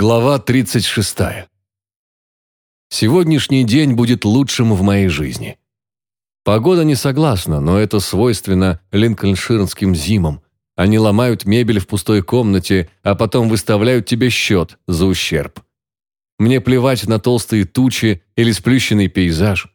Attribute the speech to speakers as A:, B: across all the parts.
A: Глава 36. Сегодняшний день будет лучшим в моей жизни. Погода не согласна, но это свойственно линкольнширнским зимам. Они ломают мебель в пустой комнате, а потом выставляют тебе счет за ущерб. Мне плевать на толстые тучи или сплющенный пейзаж.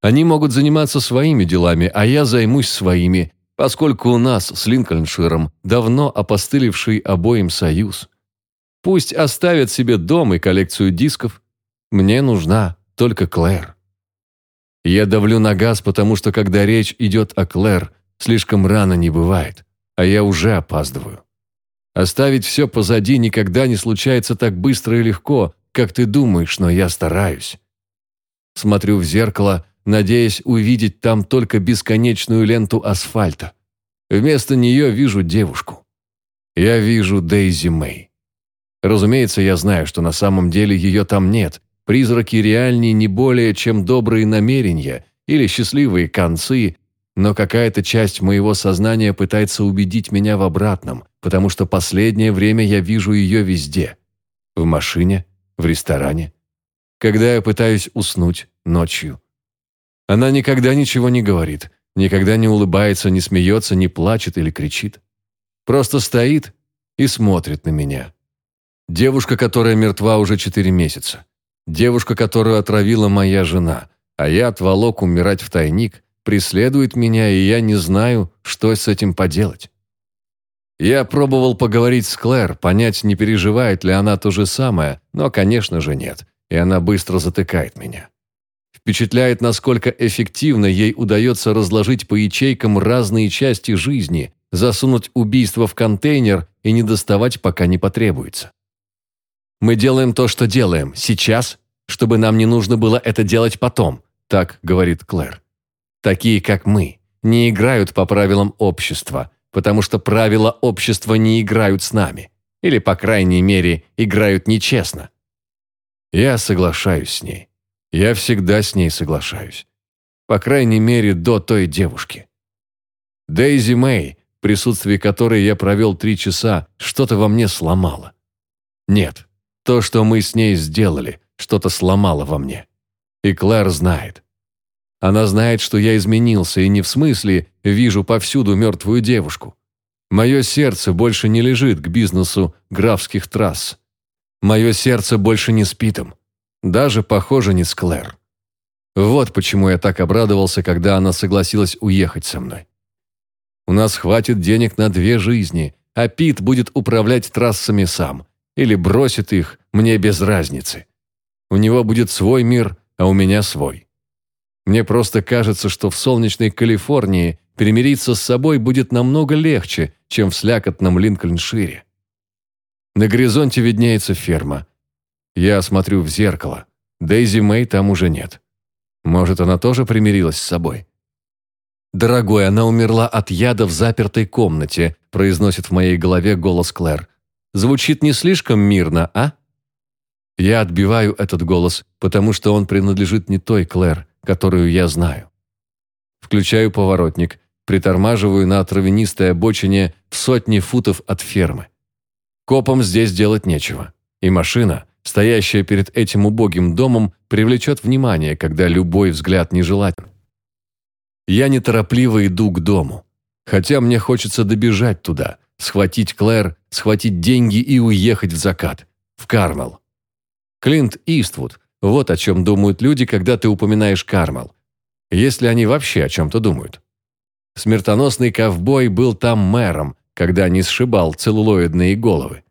A: Они могут заниматься своими делами, а я займусь своими, поскольку у нас с Линкольнширом давно опостылевший обоим союз. Пусть оставят себе дом и коллекцию дисков. Мне нужна только Клэр. Я давлю на газ, потому что когда речь идет о Клэр, слишком рано не бывает, а я уже опаздываю. Оставить все позади никогда не случается так быстро и легко, как ты думаешь, но я стараюсь. Смотрю в зеркало, надеясь увидеть там только бесконечную ленту асфальта. Вместо нее вижу девушку. Я вижу Дейзи Мэй. Разумеется, я знаю, что на самом деле ее там нет. Призраки реальнее не более, чем добрые намерения или счастливые концы, но какая-то часть моего сознания пытается убедить меня в обратном, потому что последнее время я вижу ее везде. В машине, в ресторане, когда я пытаюсь уснуть ночью. Она никогда ничего не говорит, никогда не улыбается, не смеется, не плачет или кричит. Просто стоит и смотрит на меня. Девушка, которая мертва уже четыре месяца. Девушка, которую отравила моя жена, а я отволок умирать в тайник, преследует меня, и я не знаю, что с этим поделать. Я пробовал поговорить с Клэр, понять, не переживает ли она то же самое, но, конечно же, нет, и она быстро затыкает меня. Впечатляет, насколько эффективно ей удается разложить по ячейкам разные части жизни, засунуть убийство в контейнер и не доставать, пока не потребуется. Мы делаем то, что делаем, сейчас, чтобы нам не нужно было это делать потом», так говорит Клэр. «Такие, как мы, не играют по правилам общества, потому что правила общества не играют с нами, или, по крайней мере, играют нечестно». Я соглашаюсь с ней. Я всегда с ней соглашаюсь. По крайней мере, до той девушки. Дейзи Мэй, в присутствии которой я провел три часа, что-то во мне сломало. Нет, то, что мы с ней сделали, что-то сломало во мне. И Клэр знает. Она знает, что я изменился, и не в смысле вижу повсюду мертвую девушку. Мое сердце больше не лежит к бизнесу графских трасс. Мое сердце больше не спит им. Даже, похоже, не с Клэр. Вот почему я так обрадовался, когда она согласилась уехать со мной. У нас хватит денег на две жизни, а Пит будет управлять трассами сам, или бросит их, мне без разницы. У него будет свой мир, а у меня свой. Мне просто кажется, что в солнечной Калифорнии примириться с собой будет намного легче, чем в слякотном Линкольншире. На горизонте виднеется ферма. Я смотрю в зеркало. Дейзи Мэй там уже нет. Может, она тоже примирилась с собой? «Дорогой, она умерла от яда в запертой комнате», произносит в моей голове голос Клэр. Звучит не слишком мирно, а? Я отбиваю этот голос, потому что он принадлежит не той Клэр, которую я знаю. Включаю поворотник, притормаживаю на травянистой обочине в сотни футов от фермы. Копам здесь делать нечего, и машина, стоящая перед этим убогим домом, привлечет внимание, когда любой взгляд нежелателен. Я неторопливо иду к дому, хотя мне хочется добежать туда, схватить Клэр, схватить деньги и уехать в закат, в Кармел. Клинт Иствуд, вот о чем думают люди, когда ты упоминаешь Кармел. Если они вообще о чем-то думают. Смертоносный ковбой был там мэром, когда не сшибал целлулоидные головы.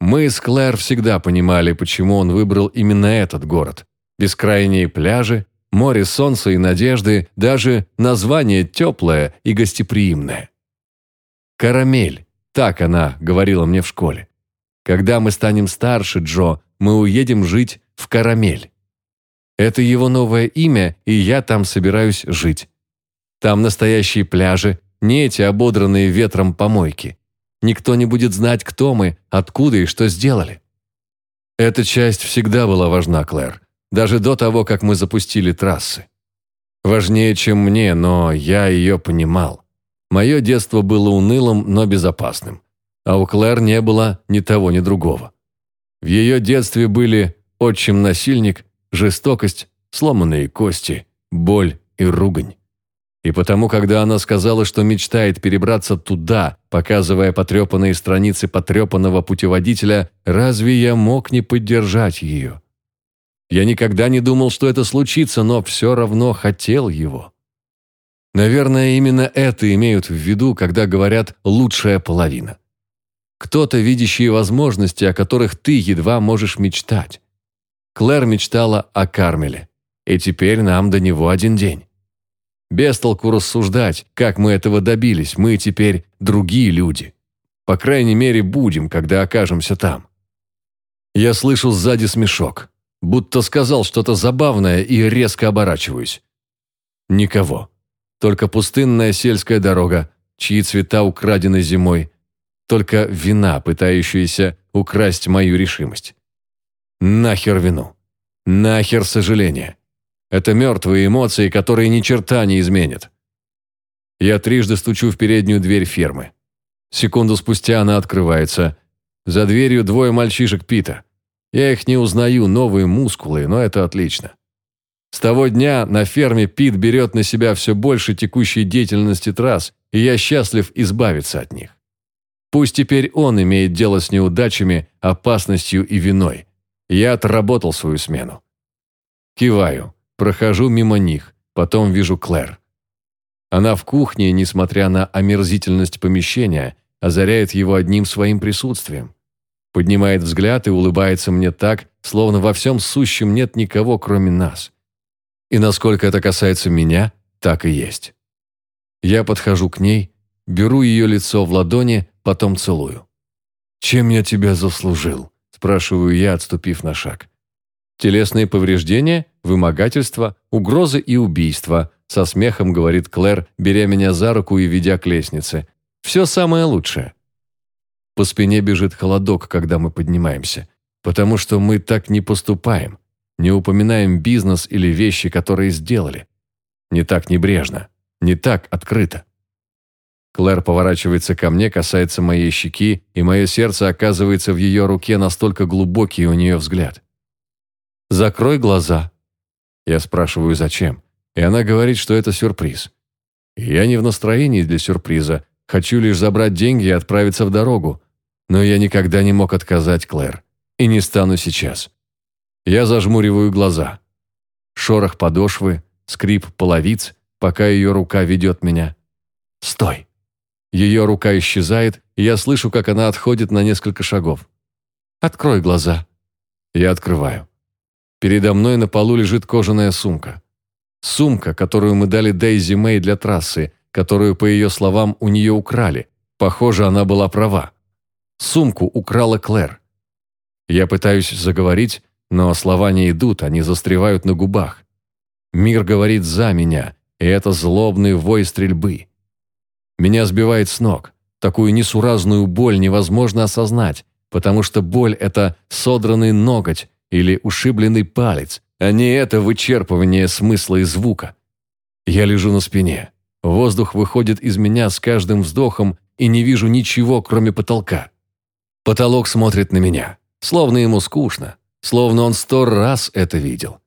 A: Мы с Клэр всегда понимали, почему он выбрал именно этот город. Бескрайние пляжи, море солнца и надежды, даже название теплое и гостеприимное. Карамель, так она говорила мне в школе. Когда мы станем старше, Джо, мы уедем жить в Карамель. Это его новое имя, и я там собираюсь жить. Там настоящие пляжи, не эти ободранные ветром помойки. Никто не будет знать, кто мы, откуда и что сделали. Эта часть всегда была важна, Клэр, даже до того, как мы запустили трассы. Важнее, чем мне, но я ее понимал. Мое детство было унылым, но безопасным. А у Клэр не было ни того, ни другого. В ее детстве были отчим-насильник, жестокость, сломанные кости, боль и ругань. И потому, когда она сказала, что мечтает перебраться туда, показывая потрепанные страницы потрепанного путеводителя, разве я мог не поддержать ее? Я никогда не думал, что это случится, но все равно хотел его. Наверное, именно это имеют в виду, когда говорят «лучшая половина». Кто-то, видящий возможности, о которых ты едва можешь мечтать. Клэр мечтала о Кармеле, и теперь нам до него один день. Без толку рассуждать, как мы этого добились, мы теперь другие люди. По крайней мере, будем, когда окажемся там. Я слышу сзади смешок, будто сказал что-то забавное и резко оборачиваюсь. Никого. Только пустынная сельская дорога, чьи цвета украдены зимой. Только вина, пытающаяся украсть мою решимость. Нахер вину. Нахер сожаление. Это мертвые эмоции, которые ни черта не изменят. Я трижды стучу в переднюю дверь фермы. Секунду спустя она открывается. За дверью двое мальчишек Пита. Я их не узнаю, новые мускулы, но это отлично. С того дня на ферме Пит берет на себя все больше текущей деятельности трасс, и я счастлив избавиться от них. Пусть теперь он имеет дело с неудачами, опасностью и виной. Я отработал свою смену. Киваю, прохожу мимо них, потом вижу Клэр. Она в кухне, несмотря на омерзительность помещения, озаряет его одним своим присутствием. Поднимает взгляд и улыбается мне так, словно во всем сущем нет никого, кроме нас. И насколько это касается меня, так и есть. Я подхожу к ней, беру ее лицо в ладони, потом целую. «Чем я тебя заслужил?» – спрашиваю я, отступив на шаг. «Телесные повреждения, вымогательство, угрозы и убийства», – со смехом говорит Клэр, беря меня за руку и ведя к лестнице. «Все самое лучшее». По спине бежит холодок, когда мы поднимаемся, потому что мы так не поступаем. Не упоминаем бизнес или вещи, которые сделали. Не так небрежно, не так открыто. Клэр поворачивается ко мне, касается моей щеки, и мое сердце оказывается в ее руке настолько глубокий у нее взгляд. «Закрой глаза». Я спрашиваю, зачем, и она говорит, что это сюрприз. Я не в настроении для сюрприза, хочу лишь забрать деньги и отправиться в дорогу, но я никогда не мог отказать Клэр, и не стану сейчас. Я зажмуриваю глаза. Шорох подошвы, скрип половиц, пока ее рука ведет меня. «Стой!» Ее рука исчезает, и я слышу, как она отходит на несколько шагов. «Открой глаза». Я открываю. Передо мной на полу лежит кожаная сумка. Сумка, которую мы дали Дейзи Мэй для трассы, которую, по ее словам, у нее украли. Похоже, она была права. Сумку украла Клэр. Я пытаюсь заговорить, но слова не идут, они застревают на губах. Мир говорит за меня, и это злобный вой стрельбы. Меня сбивает с ног. Такую несуразную боль невозможно осознать, потому что боль – это содранный ноготь или ушибленный палец, а не это вычерпывание смысла и звука. Я лежу на спине. Воздух выходит из меня с каждым вздохом и не вижу ничего, кроме потолка. Потолок смотрит на меня, словно ему скучно, словно он сто раз это видел.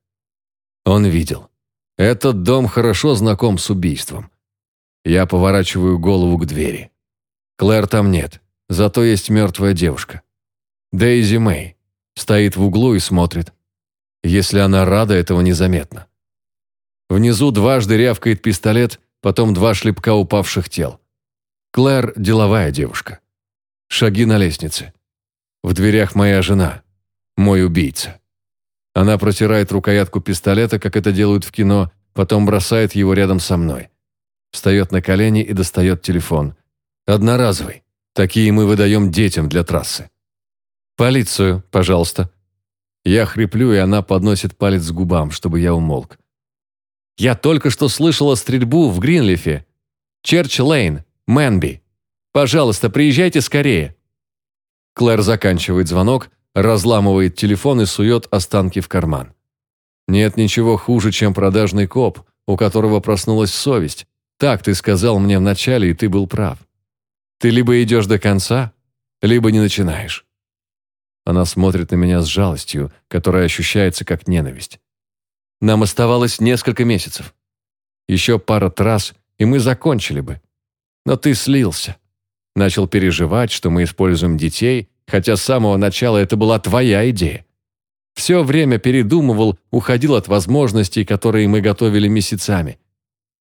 A: Он видел. Этот дом хорошо знаком с убийством. Я поворачиваю голову к двери. Клэр там нет, зато есть мертвая девушка. Дейзи Мэй стоит в углу и смотрит. Если она рада, этого незаметно. Внизу дважды рявкает пистолет, потом два шлепка упавших тел. Клэр – деловая девушка. Шаги на лестнице. В дверях моя жена – мой убийца. Она протирает рукоятку пистолета, как это делают в кино, потом бросает его рядом со мной. Встает на колени и достает телефон. Одноразовый. Такие мы выдаем детям для трассы. «Полицию, пожалуйста». Я хриплю, и она подносит палец к губам, чтобы я умолк. «Я только что слышала стрельбу в Гринлифе. Черч-Лейн, Мэнби. Пожалуйста, приезжайте скорее». Клэр заканчивает звонок, разламывает телефон и сует останки в карман. Нет ничего хуже, чем продажный коп, у которого проснулась совесть. Так ты сказал мне вначале, и ты был прав. Ты либо идешь до конца, либо не начинаешь. Она смотрит на меня с жалостью, которая ощущается как ненависть. Нам оставалось несколько месяцев. Еще пара трасс, и мы закончили бы. Но ты слился. Начал переживать, что мы используем детей, хотя с самого начала это была твоя идея. Все время передумывал, уходил от возможностей, которые мы готовили месяцами.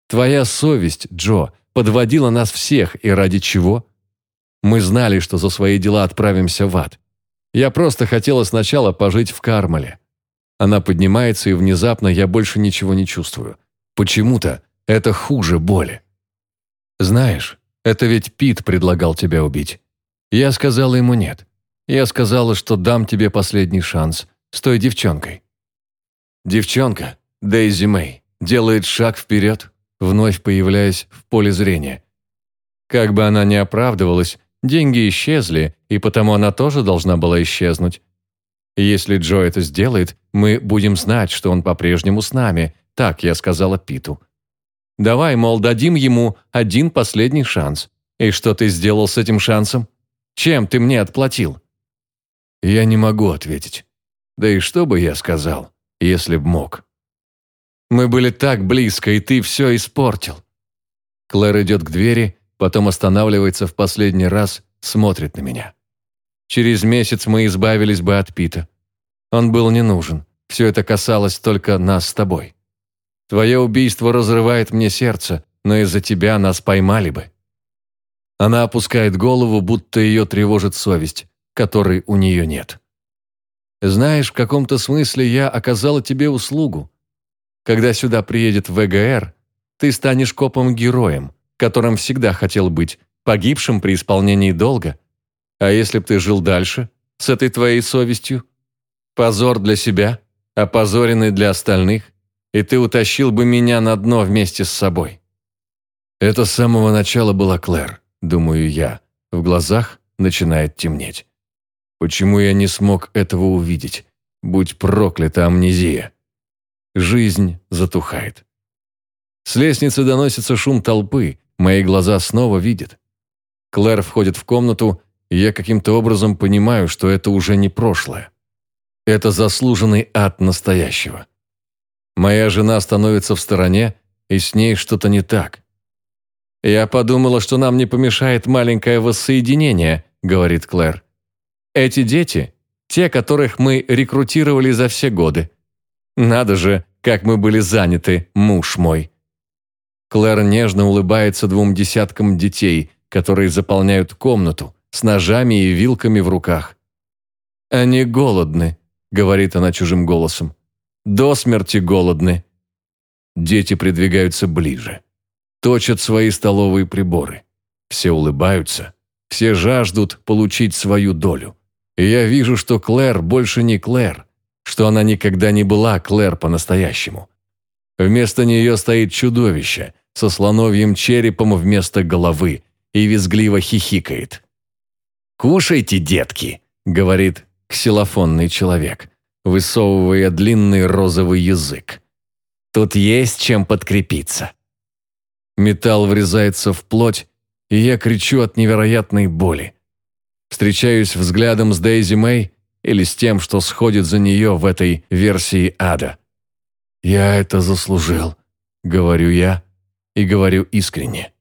A: Твоя совесть, Джо, подводила нас всех, и ради чего? Мы знали, что за свои дела отправимся в ад. Я просто хотела сначала пожить в Кармале. Она поднимается, и внезапно я больше ничего не чувствую. Почему-то это хуже боли. Знаешь, это ведь Пит предлагал тебя убить. Я сказала ему нет. Я сказала, что дам тебе последний шанс с той девчонкой. Девчонка, Дейзи Мэй, делает шаг вперед, вновь появляясь в поле зрения. Как бы она ни оправдывалась, деньги исчезли, и потому она тоже должна была исчезнуть. Если Джо это сделает, мы будем знать, что он по-прежнему с нами, так я сказала Питу. Давай, мол, дадим ему один последний шанс. И что ты сделал с этим шансом? Чем ты мне отплатил? Я не могу ответить. Да и что бы я сказал, если б мог? Мы были так близко, и ты все испортил. Клэр идет к двери, потом останавливается в последний раз, смотрит на меня. Через месяц мы избавились бы от Пита. Он был не нужен. Все это касалось только нас с тобой. Твое убийство разрывает мне сердце, но из-за тебя нас поймали бы». Она опускает голову, будто ее тревожит совесть, которой у нее нет. «Знаешь, в каком-то смысле я оказала тебе услугу. Когда сюда приедет ВГР, ты станешь копом-героем, которым всегда хотел быть, погибшим при исполнении долга. А если б ты жил дальше, с этой твоей совестью? Позор для себя, опозоренный для остальных, и ты утащил бы меня на дно вместе с собой. Это с самого начала была Клэр, думаю я. В глазах начинает темнеть. Почему я не смог этого увидеть? Будь проклята амнезия. Жизнь затухает. С лестницы доносится шум толпы, мои глаза снова видят. Клэр входит в комнату, и я каким-то образом понимаю, что это уже не прошлое. Это заслуженный ад настоящего. Моя жена становится в стороне, и с ней что-то не так. «Я подумала, что нам не помешает маленькое воссоединение», — говорит Клэр. «Эти дети — те, которых мы рекрутировали за все годы. Надо же, как мы были заняты, муж мой». Клэр нежно улыбается двум десяткам детей, которые заполняют комнату с ножами и вилками в руках. «Они голодны», — говорит она чужим голосом. До смерти голодны. Дети придвигаются ближе. Точат свои столовые приборы. Все улыбаются. Все жаждут получить свою долю. И я вижу, что Клэр больше не Клэр, что она никогда не была Клэр по-настоящему. Вместо нее стоит чудовище со слоновьим черепом вместо головы и визгливо хихикает. «Кушайте, детки», — говорит ксилофонный человек высовывая длинный розовый язык. «Тут есть чем подкрепиться». Металл врезается в плоть, и я кричу от невероятной боли. Встречаюсь взглядом с Дейзи Мэй или с тем, что сходит за нее в этой версии ада. «Я это заслужил», — говорю я, и говорю искренне.